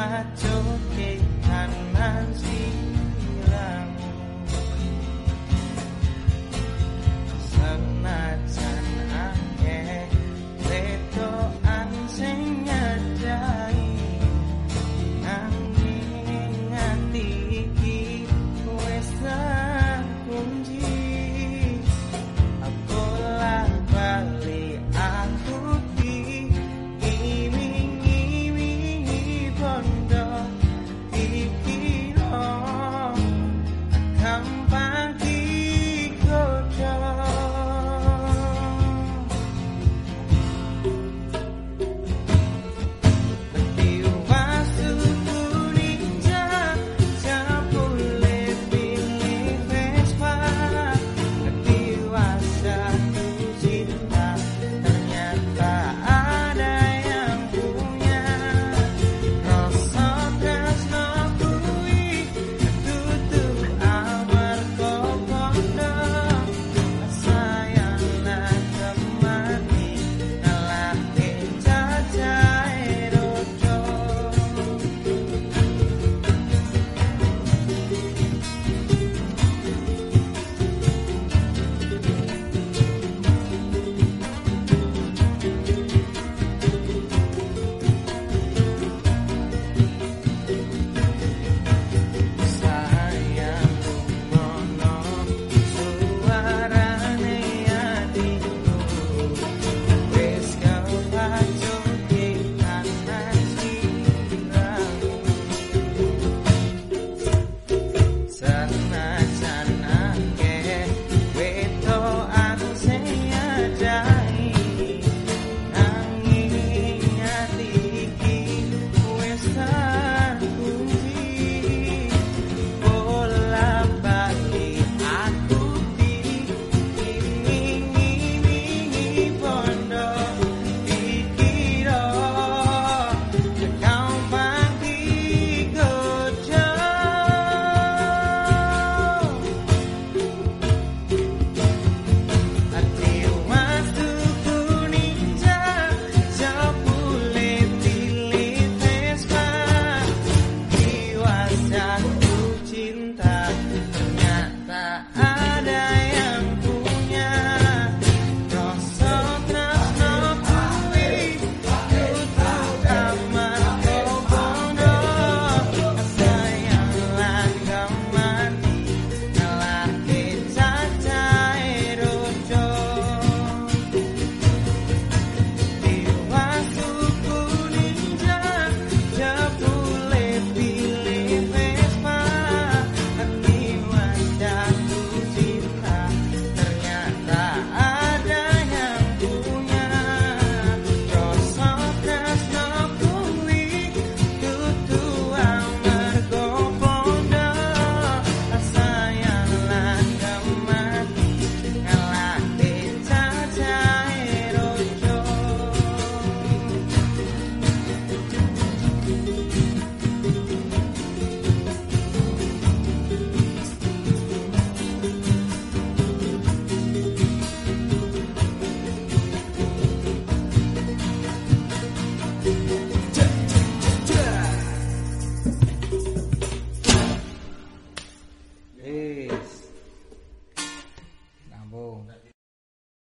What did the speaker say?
I door.